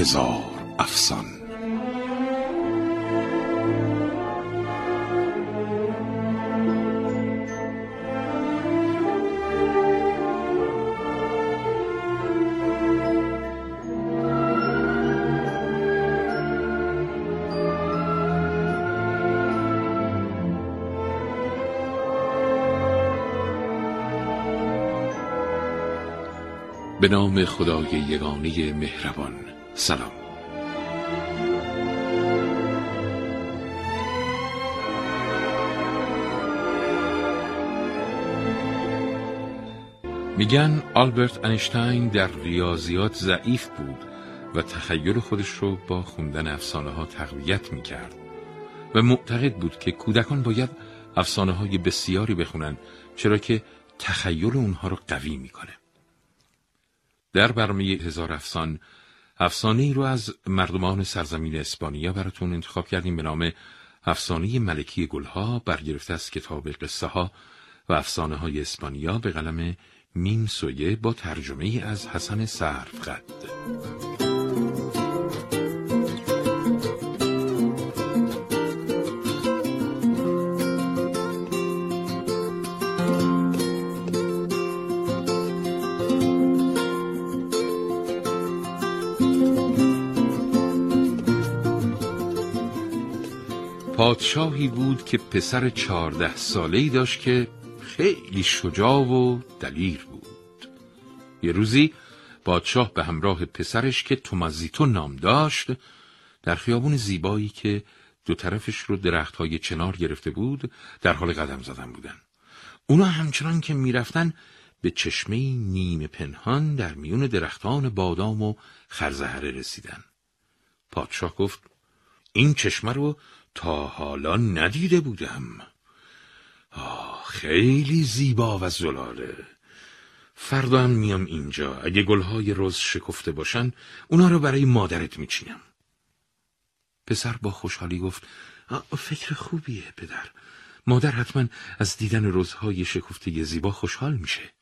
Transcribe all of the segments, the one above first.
هزار افسان. به نام خدای یگانه مهربان. سلام. میگن آلبرت انیشتین در ریاضیات ضعیف بود و تخیل خودش رو با خوندن افسانه ها تقویت می‌کرد. و معتقد بود که کودکان باید افسانه های بسیاری بخونن چرا که تخیل اونها رو قوی می‌کنه. در برنامه هزار افسان افسانه ای رو از مردمان سرزمین اسپانیا براتون انتخاب کردیم به نام افسانه ملکی گلها برگرفته از کتاب قصه ها و افسانه های اسپانیا به قلم میم سویه با ترجمه از حسن قد. پادشاهی بود که پسر چهارده ساله‌ای داشت که خیلی شجاع و دلیر بود. یه روزی پادشاه به همراه پسرش که تومزیتو نام داشت در خیابون زیبایی که دو طرفش رو درختهای چنار گرفته بود در حال قدم زدن بودن. اونا همچنان که می‌رفتن به چشمه نیمه پنهان در میون درختان بادام و خرزهره رسیدن. پادشاه گفت این چشمه رو تا حالا ندیده بودم. آه خیلی زیبا و زلاله فردا هم میام اینجا. اگه گلهای روز شکفته باشن اونا رو برای مادرت میچینم. پسر با خوشحالی گفت فکر خوبیه پدر. مادر حتما از دیدن روزهای شکفته زیبا خوشحال میشه.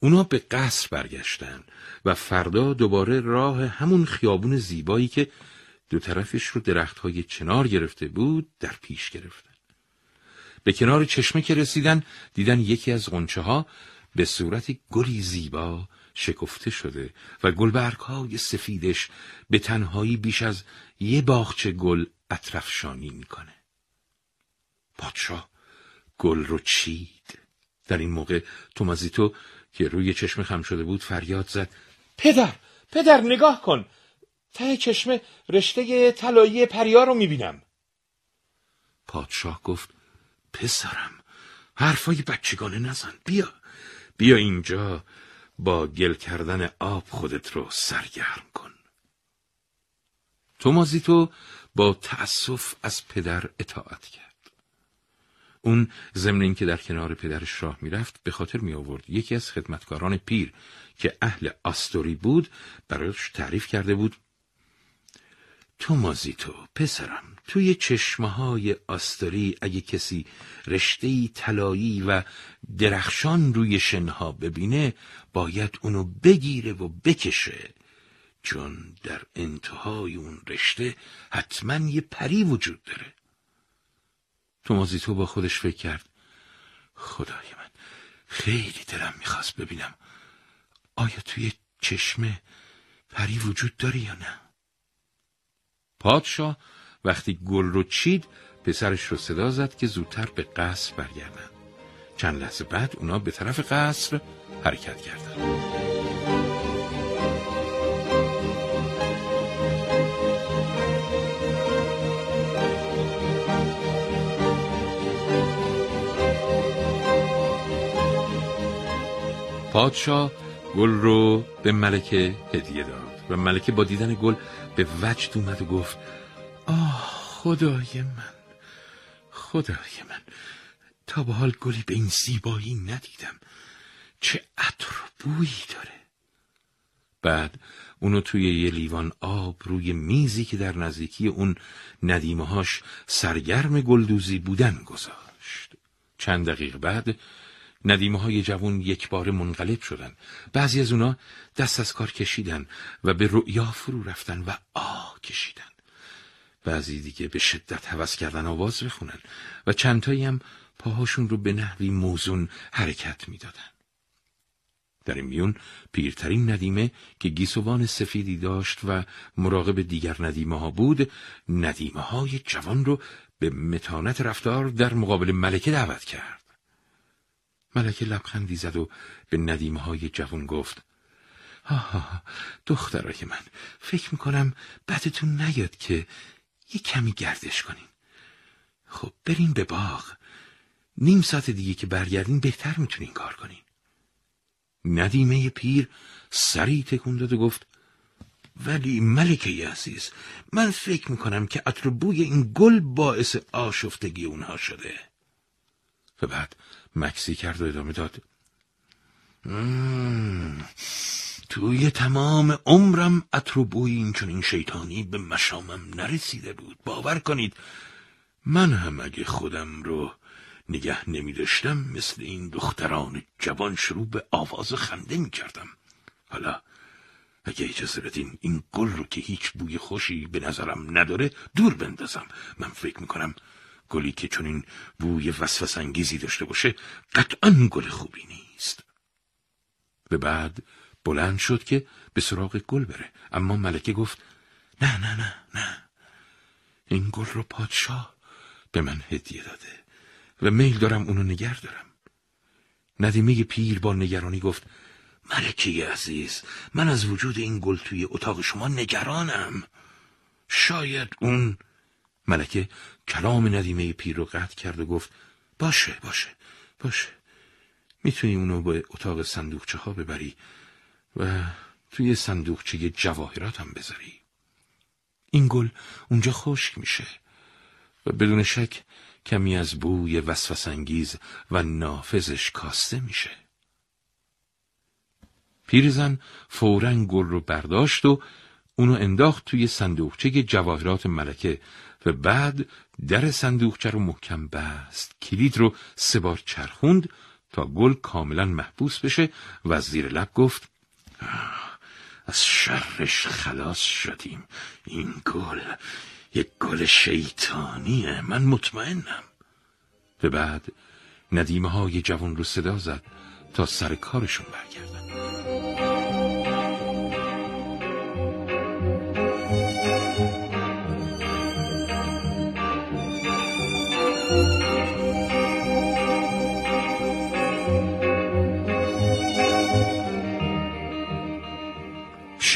اونا به قصر برگشتن و فردا دوباره راه همون خیابون زیبایی که دو طرفش رو درخت های چنار گرفته بود در پیش گرفتن. به کنار چشمه که رسیدن دیدن یکی از غنچه ها به صورت گلی زیبا شکفته شده و گلبرگ های سفیدش به تنهایی بیش از یه باغچه گل اطرفشانی می‌کنه. پادشاه گل رو چید. در این موقع تومازیتو که روی چشمه خم شده بود فریاد زد پدر پدر نگاه کن ته چشمه رشته طلایی پریا رو می‌بینم. پادشاه گفت پسرم حرفای بچگانه نزن بیا. بیا اینجا با گل کردن آب خودت رو سرگرم کن. تومازیتو با تأسف از پدر اطاعت کرد. اون ضمن که در کنار پدرش راه می‌رفت به خاطر می آورد یکی از خدمتکاران پیر که اهل آستوری بود برایش تعریف کرده بود تو مازیتو پسرم توی چشمه های آستری اگه کسی رشته طلایی و درخشان روی شنها ببینه باید اونو بگیره و بکشه. چون در انتهای اون رشته حتما یه پری وجود داره. تو مازیتو با خودش فکر کرد. خدای من خیلی دلم می‌خواست ببینم آیا توی چشمه پری وجود داره یا نه. پادشاه وقتی گل رو چید پسرش رو صدا زد که زودتر به قصر برگردن چند لحظه بعد اونا به طرف قصر حرکت کردند. پادشاه گل رو به ملکه هدیه داد و ملکه با دیدن گل به وجد اومد و گفت آه خدای من خدای من تا به حال گلی به این زیبایی ندیدم. چه عطر بویی داره. بعد اونو توی یه لیوان آب روی میزی که در نزدیکی اون ندیمهاش سرگرم گلدوزی بودن گذاشت. چند دقیقه بعد ندیمه های جوان یک بار منقلب شدن بعضی از اونا دست از کار کشیدن و به رؤیا فرو رفتن و آه کشیدن بعضی دیگه به شدت حوض کردن آواز بخونن و چندتایی هم پاهاشون رو به نحوی موزون حرکت می‌دادن. در این میون پیرترین ندیمه که گیسوان سفیدی داشت و مراقب دیگر ندیمه ها بود ندیمه های جوان رو به متانت رفتار در مقابل ملکه دعوت کرد. ملکه لبخندی زد و به ندیمه های جوان گفت ها ها دخترای من فکر می‌کنم بدتون نیاد که یه کمی گردش کنین. خب بریم به باغ. نیم ساعت دیگه که برگردین بهتر می‌تونین کار کنین. ندیمه پیر سریع تکون داد و گفت ولی ملکه عزیز من فکر می‌کنم که عطر بوی این گل باعث آشفتگی اونها شده. و بعد مکسی کرد و ادامه داد. توی تمام عمرم عطر بوی این چون این شیطانی به مشامم نرسیده بود. باور کنید من هم اگه خودم رو نگه نمی داشتم مثل این دختران جوان شروع به آواز خنده می کردم حالا اگه اجازه بدین این گل رو که هیچ بوی خوشی به نظرم نداره دور بندازم. من فکر می کنم گلی که چون این بوی وسوس انگیزی داشته باشه قطعا گل خوبی نیست. به بعد بلند شد که به سراغ گل بره. اما ملکه گفت نه نه نه نه این گل رو پادشاه به من هدیه داده و میل دارم اونو نگر دارم. ندیمه پیر با نگرانی گفت ملکه عزیز من از وجود این گل توی اتاق شما نگرانم. شاید اون ملکه کلام ندیمه پیر رو قطع کرد و گفت باشه باشه باشه. می‌تونی اونو به اتاق صندوقچه ها ببری و توی صندوقچه جواهرات هم بذاری. این گل اونجا خشک میشه و بدون شک کمی از بوی وسوسانگیز و نافذش کاسته میشه. پیرزن فورا گل رو برداشت و اونو انداخت توی صندوقچه جواهرات ملکه و بعد در صندوقچه رو محکم بست. کلید رو سه بار چرخوند تا گل کاملا محبوس بشه و زیر لب گفت از شرش خلاص شدیم. این گل یک گل شیطانیه. من مطمئنم. به بعد ندیمه های جوان رو صدا زد تا سر کارشون برگردن.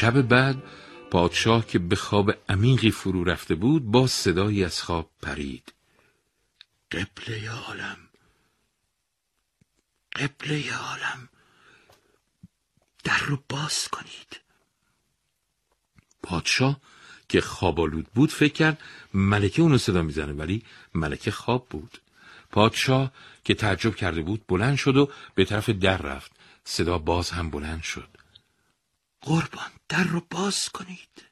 شب بعد پادشاه که به خواب عمیقی فرو رفته بود با صدایی از خواب پرید. قبله عالم. قبله عالم. در رو باز کنید. پادشاه که خوابالود بود فکر کرد ملکه اونو صدا می‌زنه ولی ملکه خواب بود. پادشاه که تعجب کرده بود بلند شد و به طرف در رفت. صدا باز هم بلند شد. قربان در رو باز کنید.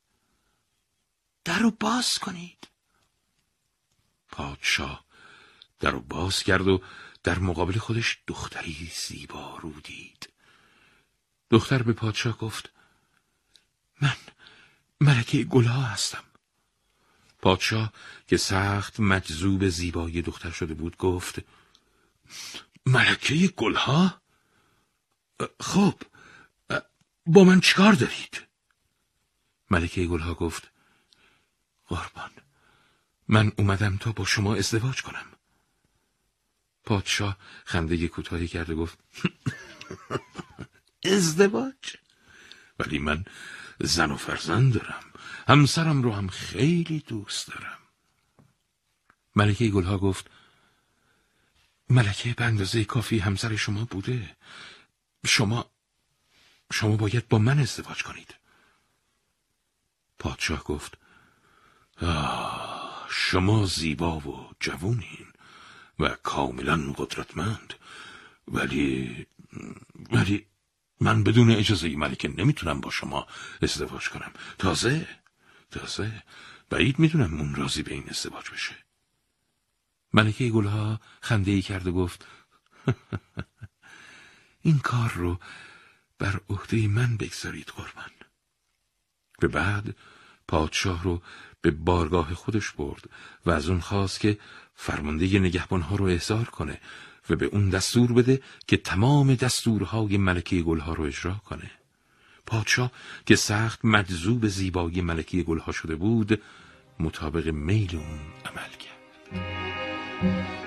در رو باز کنید. پادشاه در رو باز کرد و در مقابل خودش دختری زیبا رو دید. دختر به پادشاه گفت من ملکه گلها هستم. پادشاه که سخت مجذوب زیبایی دختر شده بود گفت ملکه گلها؟ خب با من چیکار دارید؟ ملکه گلها گفت قربان من اومدم تا با شما ازدواج کنم. پادشاه خنده کوتاهی کرده گفت ازدواج؟ ولی من زن و فرزند دارم همسرم رو هم خیلی دوست دارم. ملکه گلها گفت ملکه به اندازه کافی همسر شما بوده. شما شما باید با من ازدواج کنید. پادشاه گفت شما زیبا و جوونین و کاملا قدرتمند ولی ولی من بدون اجازه ملکه نمی‌تونم با شما ازدواج کنم. تازه تازه بعید می‌دونم اون راضی به این ازدواج بشه. ملکه گلها خنده ای کرد و گفت این کار رو بر عهده من بگذارید قربان. به بعد پادشاه رو به بارگاه خودش برد و از اون خواست که فرمانده نگهبانها رو احضار کنه و به اون دستور بده که تمام دستورهای ملکه گلها رو اجرا کنه. پادشاه که سخت مجذوب زیبایی ملکه گلها شده بود مطابق میل اون عمل کرد.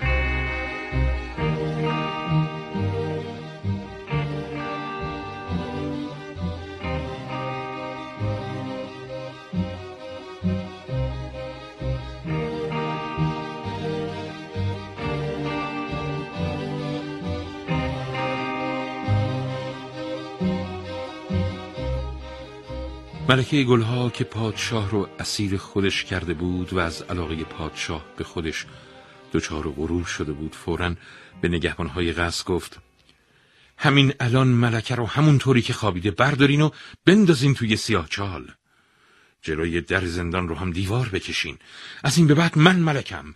ملکه گلها که پادشاه رو اسیر خودش کرده بود و از علاقه پادشاه به خودش دچار غرور شده بود فورا به نگهبانهای قصد گفت همین الان ملکه رو همونطوری که خوابیده بردارین و بندازین توی سیاه چال. جلوی در زندان رو هم دیوار بکشین. از این به بعد من ملکم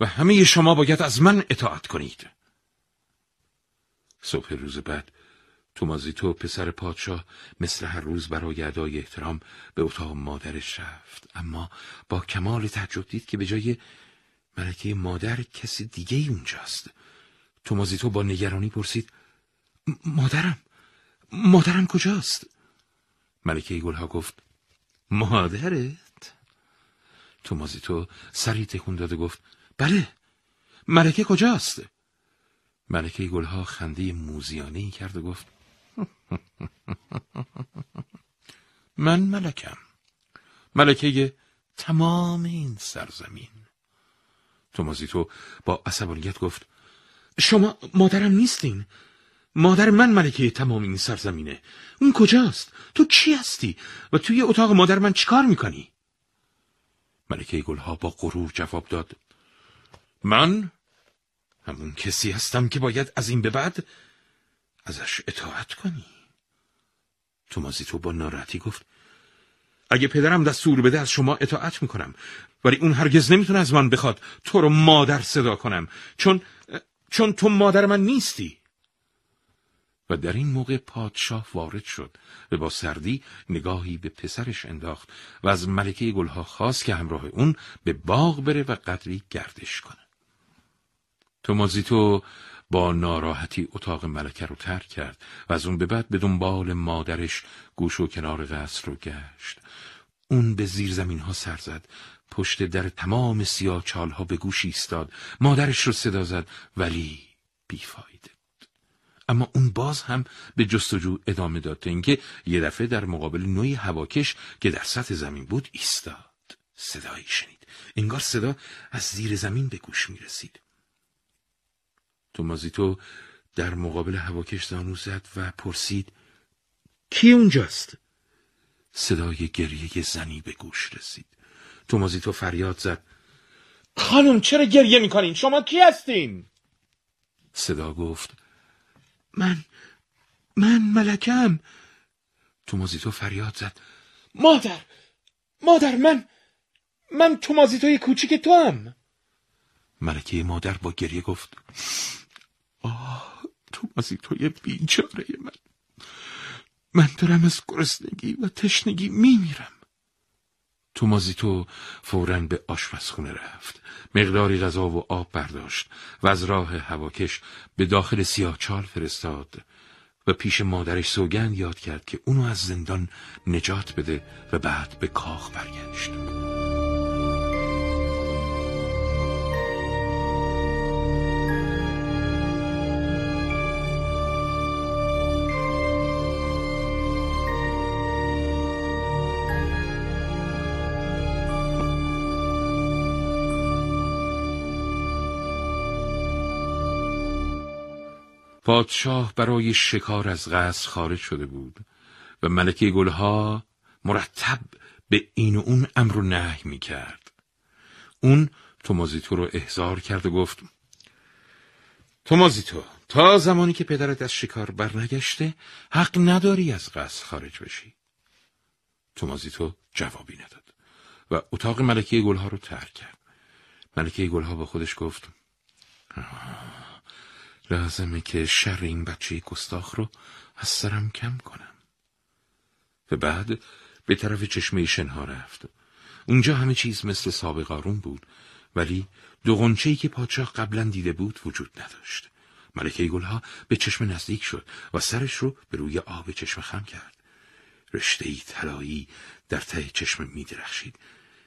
و همه شما باید از من اطاعت کنید. صبح روز بعد تومازیتو پسر پادشاه مثل هر روز برای ادای احترام به اتاق مادرش رفت. اما با کمال تعجب دید که به جای ملکه مادر کسی دیگه ای اونجاست. تومازیتو با نگرانی پرسید مادرم مادرم کجاست؟ ملکه گلها گفت مادرت؟ تومازیتو سری تکون داد گفت بله ملکه کجاست؟ ملکه گلها خنده موزیانه کرد و گفت من ملکم. ملکه تمام این سرزمین. تومازیتو با عصبانیت گفت شما مادرم نیستین. مادر من ملکه تمام این سرزمینه. اون کجاست؟ تو کی هستی؟ و توی اتاق مادر من چیکار می‌کنی؟ ملکه گلها با غرور جواب داد من همون کسی هستم که باید از این به بعد ازش اطاعت کنی. تومازیتو با ناراحتی گفت اگه پدرم دستور بده از شما اطاعت می‌کنم. ولی اون هرگز نمی‌تونه از من بخواد تو رو مادر صدا کنم. چون چون تو مادر من نیستی. و در این موقع پادشاه وارد شد و با سردی نگاهی به پسرش انداخت و از ملکه گلها خواست که همراه اون به باغ بره و قدری گردش کنه. تومازیتو با ناراحتی اتاق ملکه رو ترک کرد و از اون به بعد به دنبال مادرش گوش و کنار قصر رو گشت. اون به زیر زمین ها سر زد. پشت در تمام سیاه چال ها به گوش ایستاد. مادرش رو صدا زد ولی بیفایده اما اون باز هم به جستجو ادامه داد تا اینکه یه دفعه در مقابل نوعی هواکش که در سطح زمین بود ایستاد. صدایی شنید. انگار صدا از زیر زمین به گوش می رسید تومازیتو در مقابل هواکش زانو زد و پرسید کی اونجاست؟ صدای گریه زنی به گوش رسید تومازیتو فریاد زد خانم چرا گریه می‌کنین؟ شما کی هستین؟ صدا گفت من من ملکم تومازیتو فریاد زد مادر مادر من من تومازیتوی کوچیک تو هم ملکه مادر با گریه گفت آه توی بیچاره من. من دارم از گرسنگی و تشنگی میمیرم. تومازیتو فورا به آشپزخونه رفت. مقداری غذا و آب برداشت و از راه هواکش به داخل سیاهچال فرستاد و پیش مادرش سوگند یاد کرد که اونو از زندان نجات بده و بعد به کاخ برگشت. پادشاه برای شکار از قصر خارج شده بود و ملکه گلها مرتب به این و اون امر و نهی می کرد. اون تومازیتو رو احضار کرد و گفت تومازیتو تا زمانی که پدرت از شکار برنگشته حق نداری از قصر خارج بشی. تومازیتو جوابی نداد و اتاق ملکه گلها رو ترک کرد. ملکه گلها با خودش گفت لازمه که شر این بچه گستاخ رو از سرم کم کنم. و بعد به طرف چشمه شنها رفت. اونجا همه چیز مثل سابق آروم بود ولی دو غنچه‌ای که پادشاه قبلا دیده بود وجود نداشت. ملکه گلها به چشم نزدیک شد و سرش رو به روی آب چشم خم کرد. رشته ای طلایی در ته چشم می درخشید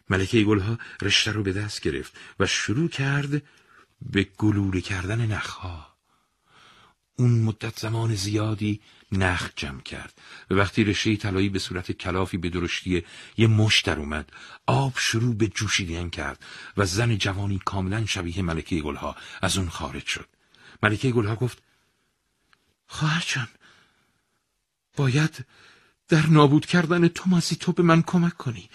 ملکه گلها رشته رو به دست گرفت و شروع کرد به گلوله کردن نخها. اون مدت زمان زیادی نخ جمع کرد. و وقتی رشته طلایی به صورت کلافی به درشتی یه مش در اومد آب شروع به جوشیدن کرد و زن جوانی کاملا شبیه ملکه گلها از اون خارج شد. ملکه گلها گفت خواهر جان باید در نابود کردن تومازی تو به من کمک کنی.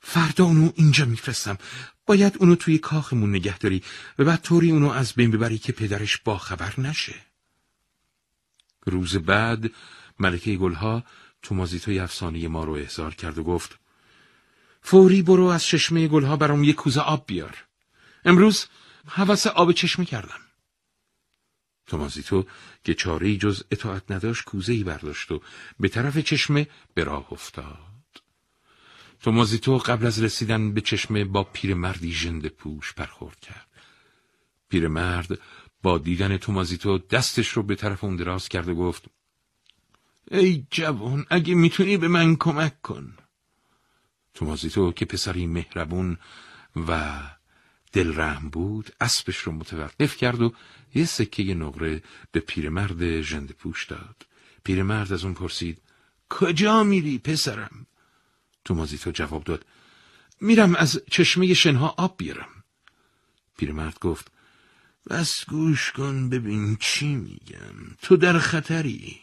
فردا اونو اینجا میفرستم. باید اونو توی کاخمون نگه داری و بعد طوری اونو از بین ببری که پدرش باخبر نشه. روز بعد ملکه گلها تومازیتوی افسانه ما رو احضار کرد و گفت فوری برو از چشمه گلها برام یه کوزه آب بیار. امروز حوث آب چشمه کردم. تومازیتو که چاره جز اطاعت نداشت کوزه ای برداشت و به طرف چشمه به راه افتاد. تومازیتو قبل از رسیدن به چشمه با پیرمردی ژنده پوش برخورد کرد. پیرمرد با دیدن تومازیتو دستش رو به طرف اون دراز کرد و گفت ای جوان اگه می‌تونی به من کمک کن. تومازیتو که پسری مهربون و دلرحم بود اسبش رو متوقف کرد و یه سکه نقره به پیرمرد ژنده پوش داد. پیرمرد از اون پرسید کجا میری پسرم؟ تومازیتو جواب داد میرم از چشمه شنها آب بیارم. پیرمرد گفت بس گوش کن ببین چی میگم. تو در خطری؟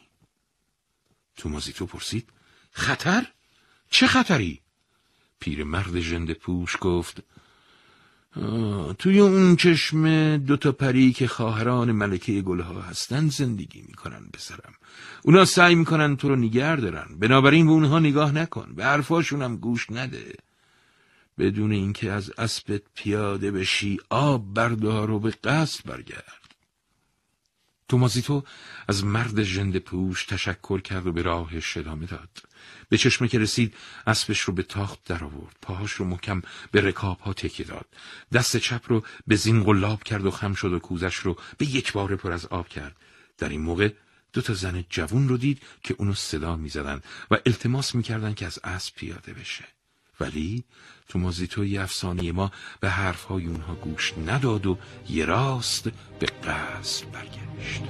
تومازیتو پرسید. خطر؟ چه خطری؟ پیرمرد ژنده پوش گفت توی اون چشم دوتا پری که خواهران ملکه گلها هستن زندگی می‌کنن بسرم اونا سعی می‌کنن تو رو نگر دارن. بنابراین به اونها نگاه نکن. به حرفاشون گوش نده. بدون اینکه از اسبت پیاده بشی آب بردار و به قصد برگرد. تومازیتو از مرد ژنده پوش تشکر کرد و به راهش ادامه داد. به چشمه که رسید اسبش رو به تاخت در آورد. پاهاش رو محکم به رکاب ها تکیه داد. دست چپ رو به زین قلاب کرد و خم شد و کوزش رو به یک بار پر از آب کرد. در این موقع دو تا زن جوون رو دید که اونو صدا می‌زدند و التماس می‌کردند که از اسب پیاده بشه. ولی تومازیتوی افسانه ما به حرفهای اونها گوش نداد و یه راست به قصر برگشت.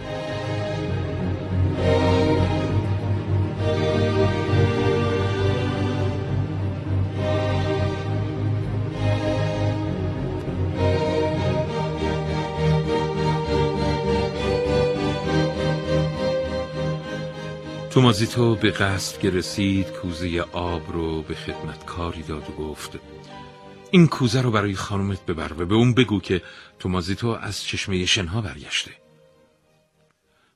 تومازیتو به قصد که رسید کوزه آب رو به خدمتکاری داد و گفت این کوزه رو برای خانومت ببر و به اون بگو که تومازیتو از چشمه شنها برگشته.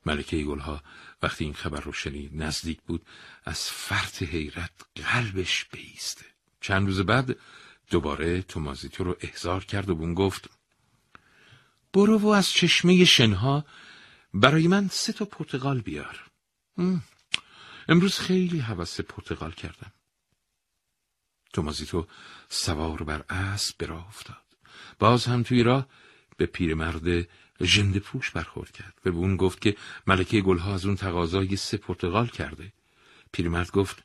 ملکه گلها وقتی این خبر رو شنید نزدیک بود از فرط حیرت قلبش بیسته. چند روز بعد دوباره تومازیتو رو احضار کرد و بون گفت برو و از چشمه شنها برای من سه تا پرتقال بیار. امروز خیلی حوث پرتغال کردم. تومازیتو سوار بر اسب به راه افتاد. باز هم توی راه به پیرمرد ژنده پوش برخورد کرد و به اون گفت که ملکه گلها از اون تقاضای سه پرتغال کرده. پیرمرد گفت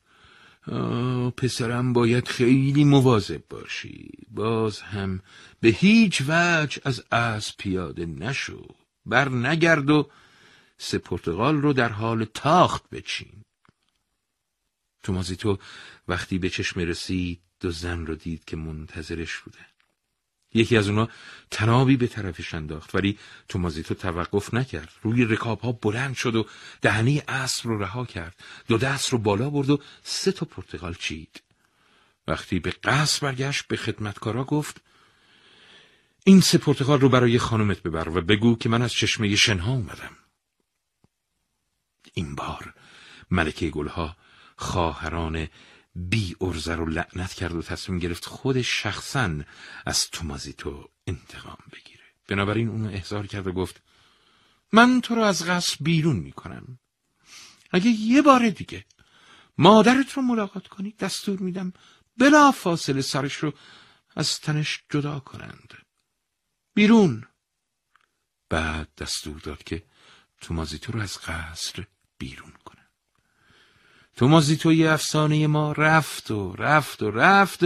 پسرم باید خیلی مواظب باشی. باز هم به هیچ وجه از اسب پیاده نشو. بر نگرد و سه پرتغال رو در حال تاخت بچین. تومازیتو وقتی به چشم رسید دو زن رو دید که منتظرش بوده. یکی از اونا تنابی به طرفش انداخت ولی تومازیتو توقف نکرد. روی رکاب ها بلند شد و دهنی اسب رو رها کرد. دو دست رو بالا برد و سه تا پرتغال چید. وقتی به قصر برگشت به خدمتکارا گفت این سه پرتغال رو برای خانومت ببر و بگو که من از چشمه شنها اومدم. این بار ملکه گلها خواهران بی ارزه رو لعنت کرد و تصمیم گرفت خودش شخصا از تومازیتو انتقام بگیره. بنابراین اونو احضار کرد و گفت من تو رو از قصر بیرون می‌کنم. اگه یه بار دیگه مادرت رو ملاقات کنی دستور میدم بلا فاصله سرش رو از تنش جدا کنند. بیرون. بعد دستور داد که تومازیتو رو از قصر بیرون تومازیتوی افسانه ما رفت و رفت و رفت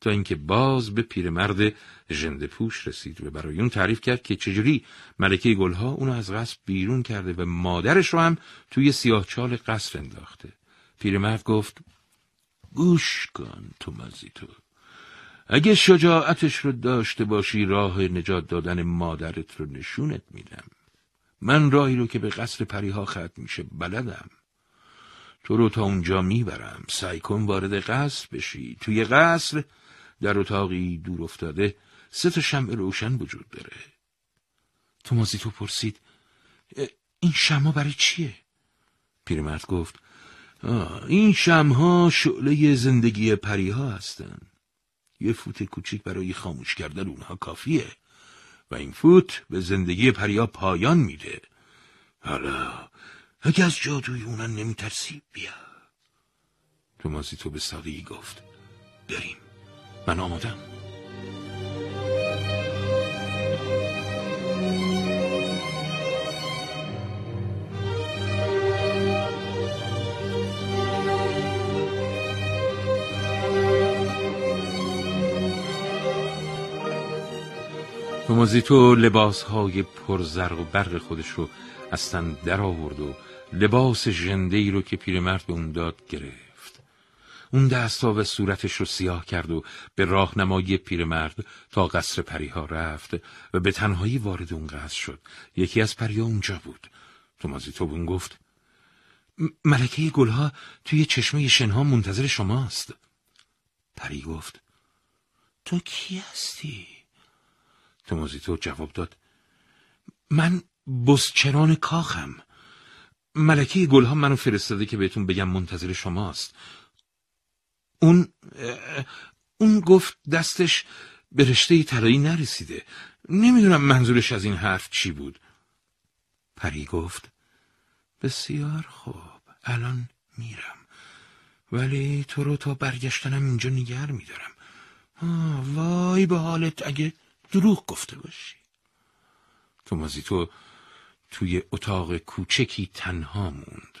تا اینکه باز به پیرمرد ژنده پوش رسید و برای اون تعریف کرد که چجوری ملکه گلها اونو از قصر بیرون کرده و مادرش رو هم توی سیاهچال قصر انداخته. پیرمرد گفت گوش کن تومازیتو اگه شجاعتش رو داشته باشی راه نجات دادن مادرت رو نشونت میدم. من راهی رو که به قصر پریها ختم میشه بلدم. تو رو تا اونجا می‌برم. سعی کن وارد قصر بشی. توی قصر در اتاقی دور افتاده سه تا شمع روشن وجود داره. تومازیتو پرسید این شمع برای چیه؟ پیرمرد گفت این شمها شعله زندگی پریها هستن. یه فوت کوچیک برای خاموش کردن اونها کافیه و این فوت به زندگی پریا پایان میده. حالا اگه از جادوی اونا نمیترسی بیا. تومازیتو به سادگی گفت. بریم. من آمادم. تومازیتو لباس های پرزرق و برق خودش رو از تن در آورد و لباس جنده ای رو که پیرمرد به اون داد گرفت. اون دستا و صورتش رو سیاه کرد و به راهنمایی پیرمرد تا قصر پریها رفت و به تنهایی وارد اون قصر شد. یکی از پریها اونجا بود. تومازیتو به اون گفت ملکه گلها توی چشمه شنها منتظر شماست. پری گفت تو کی هستی؟ تومازیتو جواب داد من بسچران کاخم. ملکه گلها منو فرستاده که بهتون بگم منتظر شماست. اون اون گفت دستش به رشته طلایی نرسیده. نمی‌دونم منظورش از این حرف چی بود. پری گفت بسیار خوب الان میرم. ولی تو رو تا برگشتنم اینجا نگر میدارم. وای به حالت اگه دروغ گفته باشی. تومازیتو توی اتاق کوچکی تنها موند.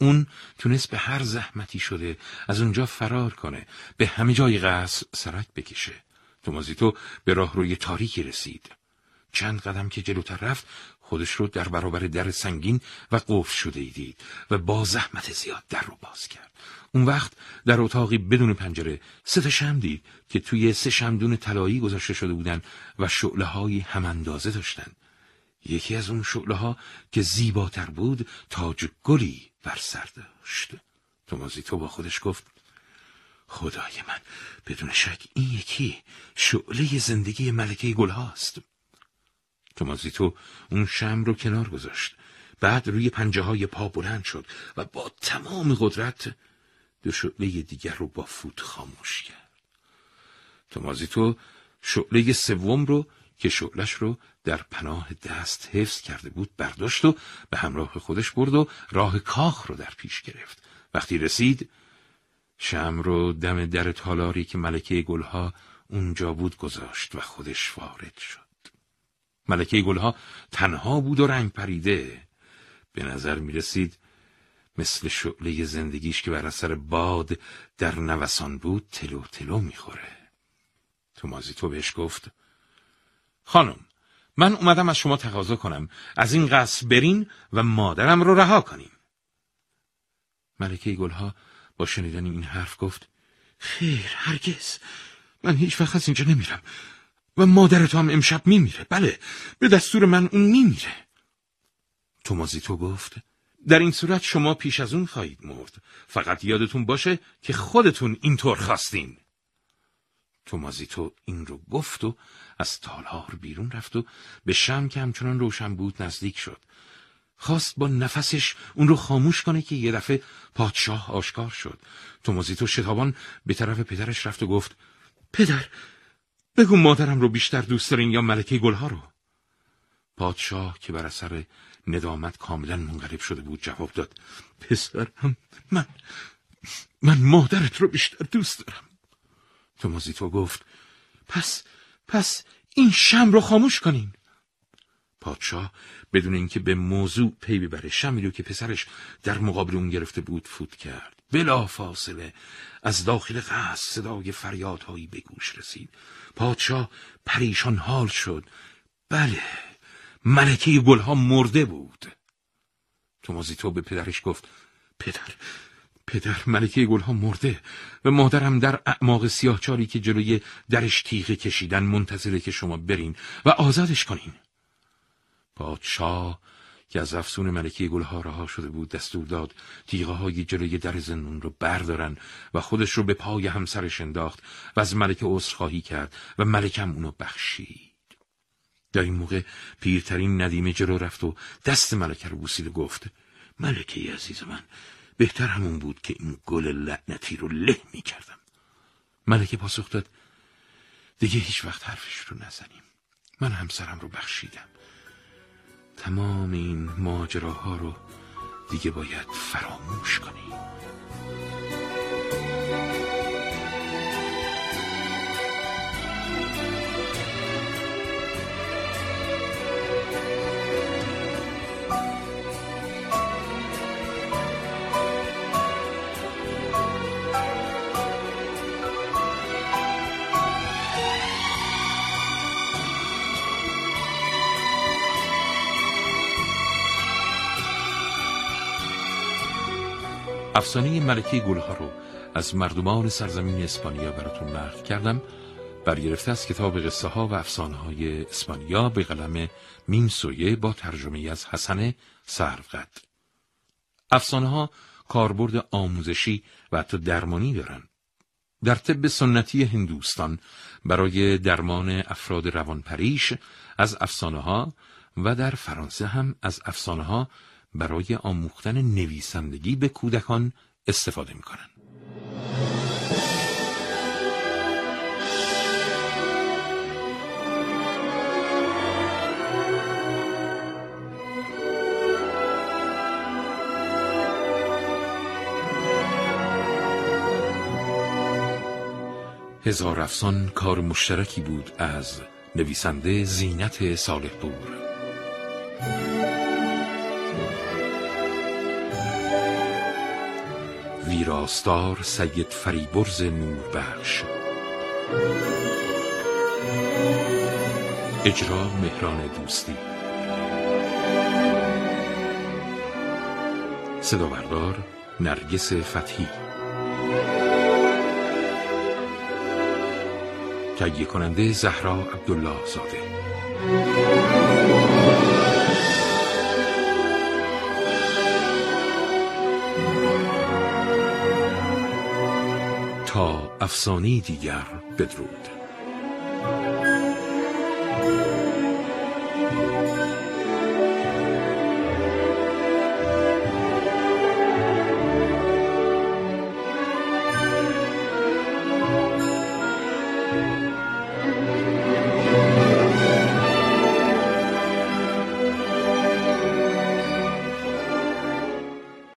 اون تونست به هر زحمتی شده از اونجا فرار کنه به همه جای قصر سرک بکشه. تومازیتو به راه روی تاریکی رسید. چند قدم که جلوتر رفت خودش رو در برابر در سنگین و قفل شده ای دید و با زحمت زیاد در رو باز کرد. اون وقت در اتاقی بدون پنجره سه شم دید که توی سه شمدون طلایی گذاشته شده بودن و شعله های هم اندازه داشتن. یکی از اون شعله ها که زیباتر بود تاج گلی بر سر داشت. تومازیتو با خودش گفت خدای من بدون شک این یکی شعله زندگی ملکه گل هاست. تومازیتو اون شم رو کنار گذاشت. بعد روی پنجه های پا بلند شد و با تمام قدرت دو شعله دیگر رو با فوت خاموش کرد. تومازیتو شعله سوم رو که شعلش رو در پناه دست حفظ کرده بود برداشت و به همراه خودش برد و راه کاخ رو در پیش گرفت. وقتی رسید شم رو دم در تالاری که ملکه گلها اونجا بود گذاشت و خودش وارد شد. ملکه گلها تنها بود و رنگ پریده. به نظر می رسید مثل شعله زندگیش که بر اثر باد در نوسان بود تلو تلو می‌خوره تومازیتو بهش گفت خانم من اومدم از شما تقاضا کنم. از این قصر برین و مادرم رو رها کنیم. ملکه گلها با شنیدن این حرف گفت خیر هرگز. من هیچ وقت از اینجا نمیرم. و مادرت هم امشب میمیره. بله به دستور من اون میمیره. تومازیتو گفت در این صورت شما پیش از اون خواهید مرد. فقط یادتون باشه که خودتون اینطور خواستین. تومازیتو این رو گفت و از تالار بیرون رفت و به شم که همچنان روشن بود نزدیک شد. خواست با نفسش اون رو خاموش کنه که یه دفعه پادشاه آشکار شد. تومازیتو شتابان به طرف پدرش رفت و گفت پدر بگو مادرم رو بیشتر دوست دارین یا ملکه گلها رو؟ پادشاه که بر اثر ندامت کاملا منقلب شده بود جواب داد پسرم من من مادرت رو بیشتر دوست دارم. تومازیتو گفت پس پس این شم رو خاموش کنین. پادشاه بدون اینکه به موضوع پی ببره شمی رو که پسرش در مقابل اون گرفته بود فوت کرد. بلا فاصله از داخل قصد صدای فریادهایی به گوش رسید. پادشاه پریشان حال شد. بله ملکه گلها مرده بود. تومازیتو به پدرش گفت پدر پدر ملکه گلها مرده و مادرم در اعماق سیاهچاری که جلوی درش تیغه کشیدن منتظره که شما برین و آزادش کنین. پادشاه که از افسون ملکه گلها رها شده بود دستور داد تیغه های جلوی در زندون رو بردارن و خودش رو به پای همسرش انداخت و از ملکه عذرخواهی کرد و ملکم اونو بخشید. در این موقع پیرترین ندیمه جلو رفت و دست ملکه رو بوسید و گفت ملکه عزیز من بهتر همون بود که این گل لعنتی رو له می کردم ملکه پاسخ داد دیگه هیچ وقت حرفش رو نزنیم. من همسرم رو بخشیدم. تمام این ماجراها رو دیگه باید فراموش کنیم. افسانه ملکه گلها رو از مردمان سرزمین اسپانیا براتون نقل کردم. برگرفته از کتاب قصه ها و افسانه های اسپانیا به قلم میم سویه با ترجمه از حسن سرقد افسانه ها کاربرد آموزشی و حتی درمانی دارن. در طب سنتی هندوستان برای درمان افراد روانپریش از افسانه ها و در فرانسه هم از افسانه ها برای آموختن نویسندگی به کودکان استفاده می کنن. هزار افسان کار مشترکی بود از نویسنده زینت صالح پور ویراستار سید فریبرز نوربخش. اجرا مهران دوستی. صدا بردار نرگس فتحی. تهیه کننده زهرا عبدالله زاده افسانه دیگر بدرود.